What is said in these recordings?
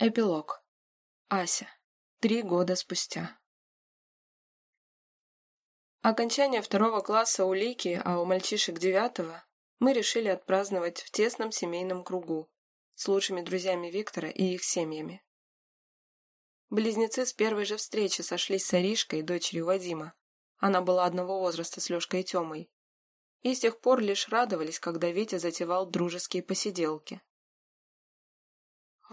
Эпилог. Ася. Три года спустя. Окончание второго класса у Лики, а у мальчишек девятого, мы решили отпраздновать в тесном семейном кругу с лучшими друзьями Виктора и их семьями. Близнецы с первой же встречи сошлись с Аришкой, дочерью Вадима. Она была одного возраста с Лешкой и Темой. И с тех пор лишь радовались, когда Витя затевал дружеские посиделки.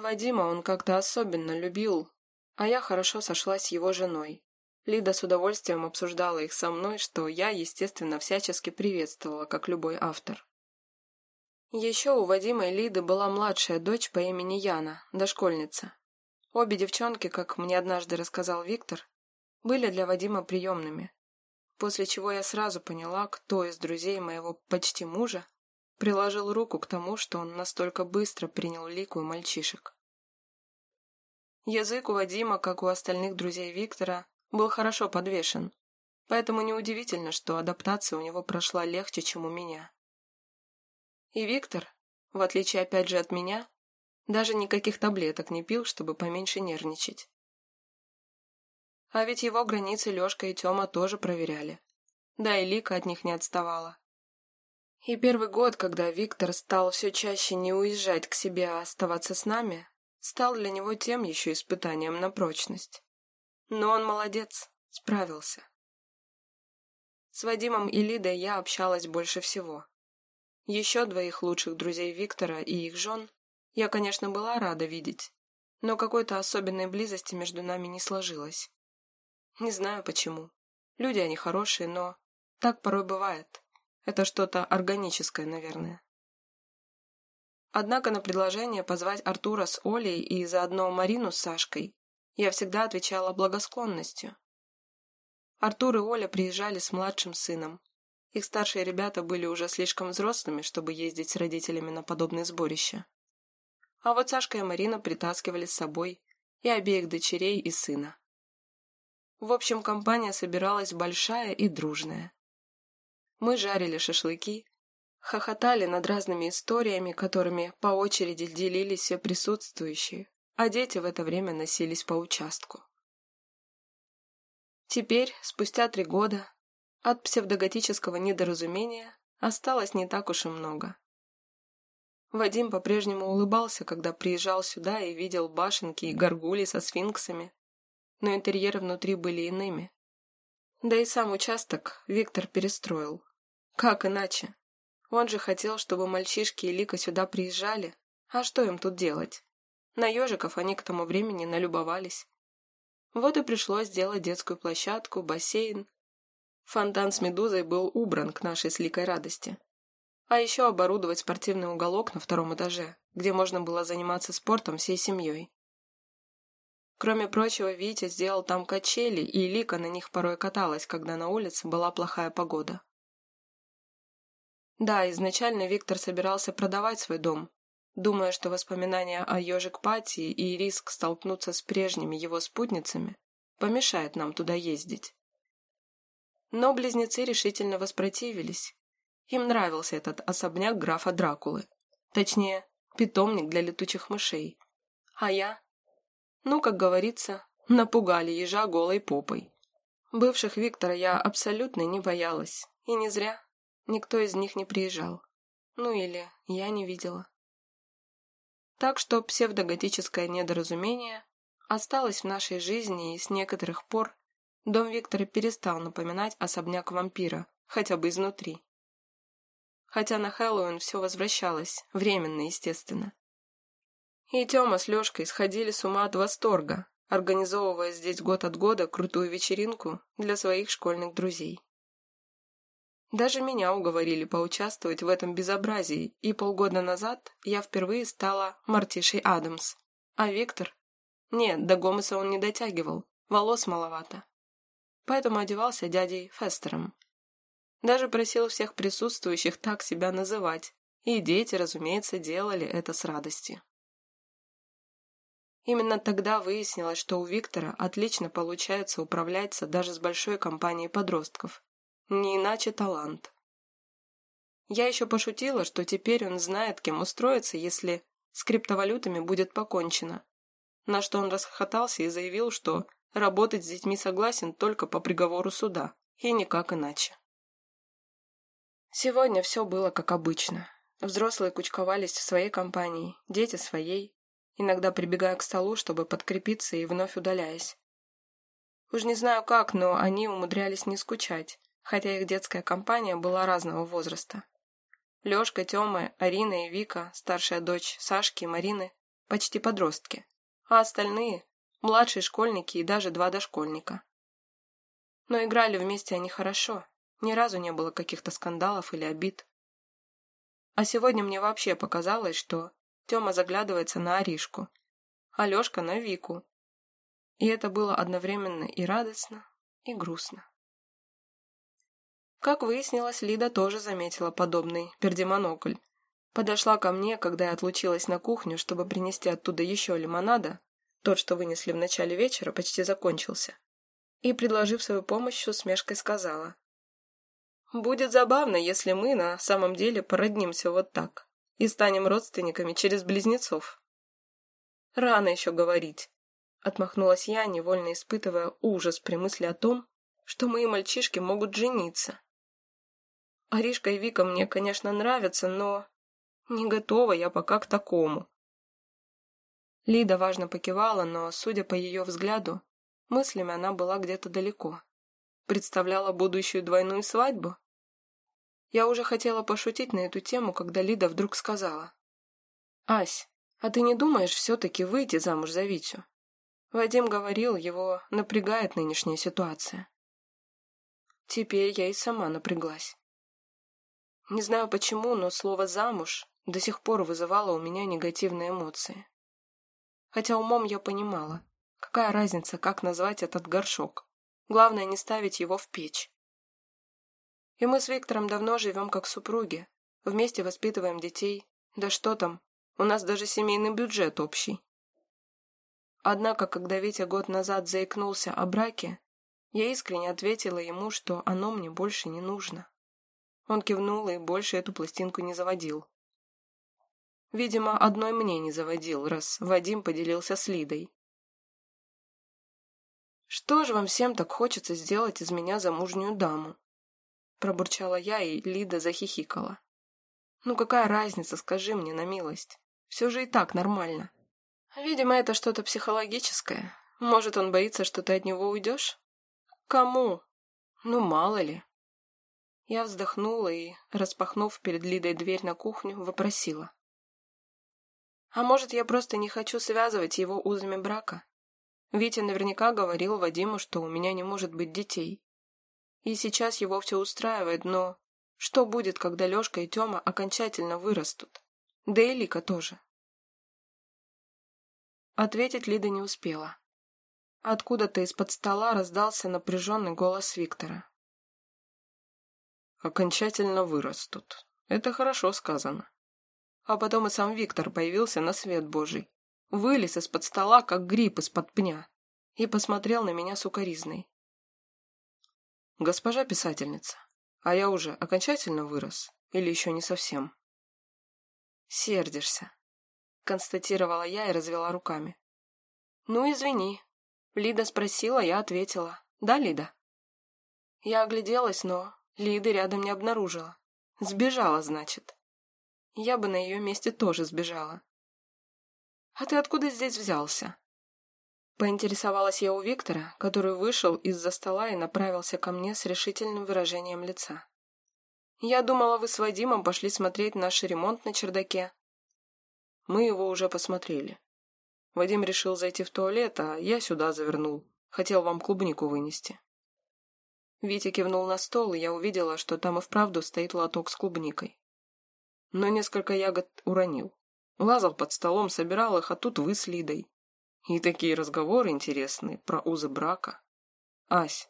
Вадима он как-то особенно любил, а я хорошо сошлась с его женой. Лида с удовольствием обсуждала их со мной, что я, естественно, всячески приветствовала, как любой автор. Еще у Вадима и Лиды была младшая дочь по имени Яна, дошкольница. Обе девчонки, как мне однажды рассказал Виктор, были для Вадима приемными. После чего я сразу поняла, кто из друзей моего почти мужа приложил руку к тому, что он настолько быстро принял Лику и мальчишек. Язык у Вадима, как у остальных друзей Виктора, был хорошо подвешен, поэтому неудивительно, что адаптация у него прошла легче, чем у меня. И Виктор, в отличие опять же от меня, даже никаких таблеток не пил, чтобы поменьше нервничать. А ведь его границы Лешка и Тёма тоже проверяли. Да и Лика от них не отставала. И первый год, когда Виктор стал все чаще не уезжать к себе, а оставаться с нами, стал для него тем еще испытанием на прочность. Но он молодец, справился. С Вадимом и Лидой я общалась больше всего. Еще двоих лучших друзей Виктора и их жен я, конечно, была рада видеть, но какой-то особенной близости между нами не сложилось. Не знаю почему. Люди они хорошие, но так порой бывает. Это что-то органическое, наверное. Однако на предложение позвать Артура с Олей и заодно Марину с Сашкой я всегда отвечала благосклонностью. Артур и Оля приезжали с младшим сыном. Их старшие ребята были уже слишком взрослыми, чтобы ездить с родителями на подобные сборища. А вот Сашка и Марина притаскивали с собой и обеих дочерей и сына. В общем, компания собиралась большая и дружная. Мы жарили шашлыки, хохотали над разными историями, которыми по очереди делились все присутствующие, а дети в это время носились по участку. Теперь, спустя три года, от псевдоготического недоразумения осталось не так уж и много. Вадим по-прежнему улыбался, когда приезжал сюда и видел башенки и горгули со сфинксами, но интерьеры внутри были иными. Да и сам участок Виктор перестроил, как иначе? Он же хотел, чтобы мальчишки и Лика сюда приезжали. А что им тут делать? На ежиков они к тому времени налюбовались. Вот и пришлось сделать детскую площадку, бассейн. Фонтан с медузой был убран к нашей с Ликой радости. А еще оборудовать спортивный уголок на втором этаже, где можно было заниматься спортом всей семьей. Кроме прочего, Витя сделал там качели, и Лика на них порой каталась, когда на улице была плохая погода. Да, изначально Виктор собирался продавать свой дом, думая, что воспоминания о ежик Пати и риск столкнуться с прежними его спутницами помешает нам туда ездить. Но близнецы решительно воспротивились. Им нравился этот особняк графа Дракулы. Точнее, питомник для летучих мышей. А я? Ну, как говорится, напугали ежа голой попой. Бывших Виктора я абсолютно не боялась. И не зря. Никто из них не приезжал. Ну или я не видела. Так что псевдоготическое недоразумение осталось в нашей жизни, и с некоторых пор дом Виктора перестал напоминать особняк вампира, хотя бы изнутри. Хотя на Хэллоуин все возвращалось, временно, естественно. И Тёма с Лёшкой сходили с ума от восторга, организовывая здесь год от года крутую вечеринку для своих школьных друзей. Даже меня уговорили поучаствовать в этом безобразии, и полгода назад я впервые стала Мартишей Адамс. А Виктор? Нет, до Гомеса он не дотягивал, волос маловато. Поэтому одевался дядей Фестером. Даже просил всех присутствующих так себя называть, и дети, разумеется, делали это с радостью. Именно тогда выяснилось, что у Виктора отлично получается управляться даже с большой компанией подростков, не иначе талант. Я еще пошутила, что теперь он знает, кем устроиться, если с криптовалютами будет покончено. на что он расхохотался и заявил, что работать с детьми согласен только по приговору суда, и никак иначе. Сегодня все было как обычно. Взрослые кучковались в своей компании, дети своей, иногда прибегая к столу, чтобы подкрепиться и вновь удаляясь. Уж не знаю как, но они умудрялись не скучать, хотя их детская компания была разного возраста. Лёшка, Тёма, Арина и Вика, старшая дочь Сашки и Марины, почти подростки, а остальные – младшие школьники и даже два дошкольника. Но играли вместе они хорошо, ни разу не было каких-то скандалов или обид. А сегодня мне вообще показалось, что Тёма заглядывается на Аришку, а Лёшка на Вику. И это было одновременно и радостно, и грустно. Как выяснилось, Лида тоже заметила подобный пердемонокль. Подошла ко мне, когда я отлучилась на кухню, чтобы принести оттуда еще лимонада, тот, что вынесли в начале вечера, почти закончился, и, предложив свою помощь, с усмешкой сказала. «Будет забавно, если мы на самом деле породнимся вот так и станем родственниками через близнецов». «Рано еще говорить», — отмахнулась я, невольно испытывая ужас при мысли о том, что мои мальчишки могут жениться. Аришка и Вика мне, конечно, нравятся, но не готова я пока к такому. Лида важно покивала, но, судя по ее взгляду, мыслями она была где-то далеко. Представляла будущую двойную свадьбу. Я уже хотела пошутить на эту тему, когда Лида вдруг сказала. «Ась, а ты не думаешь все-таки выйти замуж за Витю?» Вадим говорил, его напрягает нынешняя ситуация. Теперь я и сама напряглась. Не знаю почему, но слово «замуж» до сих пор вызывало у меня негативные эмоции. Хотя умом я понимала, какая разница, как назвать этот горшок. Главное, не ставить его в печь. И мы с Виктором давно живем как супруги, вместе воспитываем детей. Да что там, у нас даже семейный бюджет общий. Однако, когда Витя год назад заикнулся о браке, я искренне ответила ему, что оно мне больше не нужно. Он кивнул и больше эту пластинку не заводил. Видимо, одной мне не заводил, раз Вадим поделился с Лидой. «Что же вам всем так хочется сделать из меня замужнюю даму?» Пробурчала я, и Лида захихикала. «Ну какая разница, скажи мне на милость. Все же и так нормально. Видимо, это что-то психологическое. Может, он боится, что ты от него уйдешь? Кому? Ну, мало ли». Я вздохнула и, распахнув перед Лидой дверь на кухню, вопросила. «А может, я просто не хочу связывать его узами брака? Витя наверняка говорил Вадиму, что у меня не может быть детей. И сейчас его все устраивает, но что будет, когда Лешка и Тёма окончательно вырастут? Да и Лика тоже». Ответить Лида не успела. Откуда-то из-под стола раздался напряженный голос Виктора окончательно вырастут. Это хорошо сказано. А потом и сам Виктор появился на свет Божий. Вылез из-под стола, как гриб из-под пня, и посмотрел на меня сукоризной. «Госпожа писательница, а я уже окончательно вырос или еще не совсем?» «Сердишься», — констатировала я и развела руками. «Ну, извини». Лида спросила, я ответила. «Да, Лида?» Я огляделась, но Лиды рядом не обнаружила. Сбежала, значит. Я бы на ее месте тоже сбежала. «А ты откуда здесь взялся?» Поинтересовалась я у Виктора, который вышел из-за стола и направился ко мне с решительным выражением лица. «Я думала, вы с Вадимом пошли смотреть наш ремонт на чердаке». «Мы его уже посмотрели. Вадим решил зайти в туалет, а я сюда завернул. Хотел вам клубнику вынести». Витя кивнул на стол, и я увидела, что там и вправду стоит лоток с клубникой. Но несколько ягод уронил. Лазал под столом, собирал их, а тут вы с Лидой. И такие разговоры интересные про узы брака. Ась.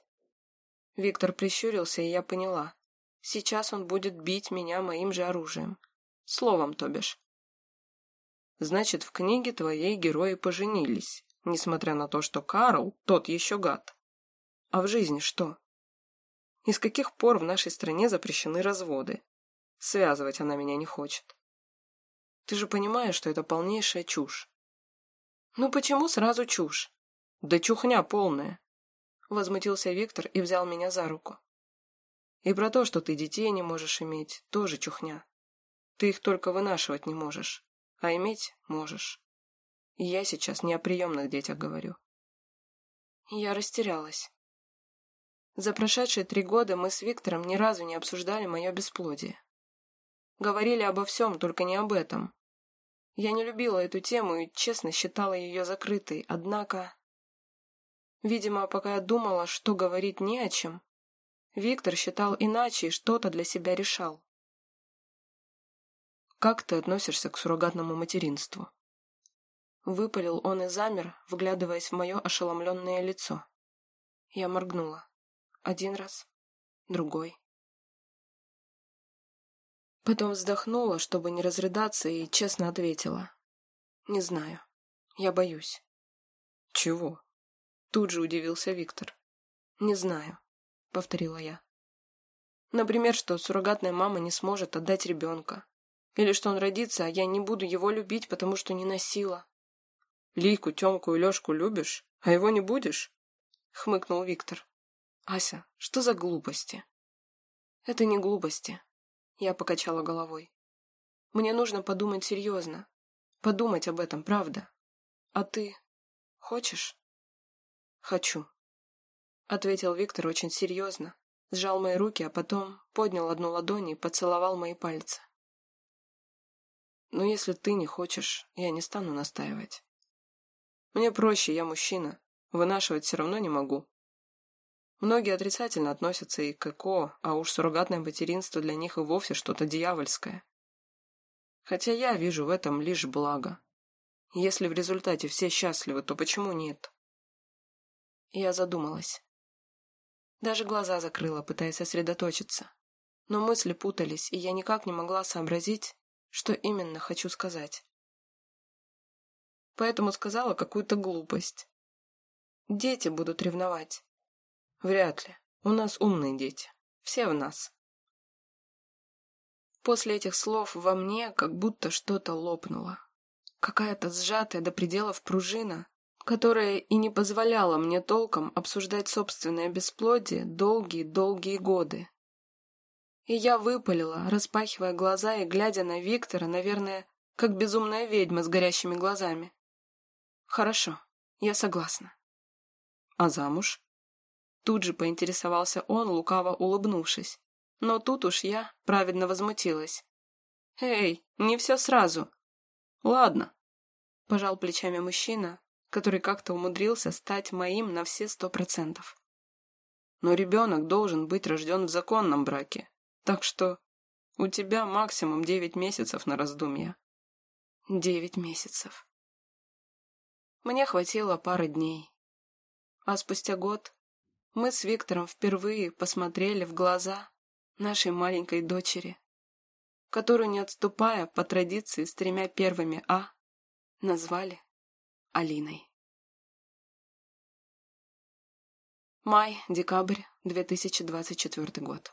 Виктор прищурился, и я поняла. Сейчас он будет бить меня моим же оружием. Словом, то бишь. Значит, в книге твоей герои поженились, несмотря на то, что Карл тот еще гад. А в жизни что? И с каких пор в нашей стране запрещены разводы? Связывать она меня не хочет. Ты же понимаешь, что это полнейшая чушь. Ну почему сразу чушь? Да чухня полная. Возмутился Виктор и взял меня за руку. И про то, что ты детей не можешь иметь, тоже чухня. Ты их только вынашивать не можешь, а иметь можешь. И я сейчас не о приемных детях говорю. Я растерялась. За прошедшие три года мы с Виктором ни разу не обсуждали мое бесплодие. Говорили обо всем, только не об этом. Я не любила эту тему и честно считала ее закрытой, однако... Видимо, пока я думала, что говорить не о чем, Виктор считал иначе и что-то для себя решал. «Как ты относишься к суррогатному материнству?» Выпалил он и замер, вглядываясь в мое ошеломленное лицо. Я моргнула. Один раз, другой. Потом вздохнула, чтобы не разрыдаться, и честно ответила. «Не знаю. Я боюсь». «Чего?» Тут же удивился Виктор. «Не знаю», — повторила я. «Например, что суррогатная мама не сможет отдать ребенка. Или что он родится, а я не буду его любить, потому что не носила. Лику, Тёмку и Лёшку любишь, а его не будешь?» — хмыкнул Виктор. «Ася, что за глупости?» «Это не глупости», — я покачала головой. «Мне нужно подумать серьезно. Подумать об этом, правда. А ты хочешь?» «Хочу», — ответил Виктор очень серьезно, сжал мои руки, а потом поднял одну ладонь и поцеловал мои пальцы. «Но если ты не хочешь, я не стану настаивать. Мне проще, я мужчина. Вынашивать все равно не могу. Многие отрицательно относятся и к ЭКО, а уж суррогатное материнство для них и вовсе что-то дьявольское. Хотя я вижу в этом лишь благо. Если в результате все счастливы, то почему нет? Я задумалась. Даже глаза закрыла, пытаясь сосредоточиться. Но мысли путались, и я никак не могла сообразить, что именно хочу сказать поэтому сказала какую-то глупость. Дети будут ревновать. Вряд ли. У нас умные дети. Все в нас. После этих слов во мне как будто что-то лопнуло. Какая-то сжатая до пределов пружина, которая и не позволяла мне толком обсуждать собственное бесплодие долгие-долгие годы. И я выпалила, распахивая глаза и глядя на Виктора, наверное, как безумная ведьма с горящими глазами. Хорошо, я согласна. А замуж? Тут же поинтересовался он, лукаво улыбнувшись. Но тут уж я праведно возмутилась. «Эй, не все сразу!» «Ладно», — пожал плечами мужчина, который как-то умудрился стать моим на все сто процентов. «Но ребенок должен быть рожден в законном браке, так что у тебя максимум девять месяцев на раздумье». «Девять месяцев», мне хватило пары дней. А спустя год мы с Виктором впервые посмотрели в глаза нашей маленькой дочери, которую, не отступая по традиции с тремя первыми «А», назвали Алиной. Май-декабрь 2024 год.